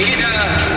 jeder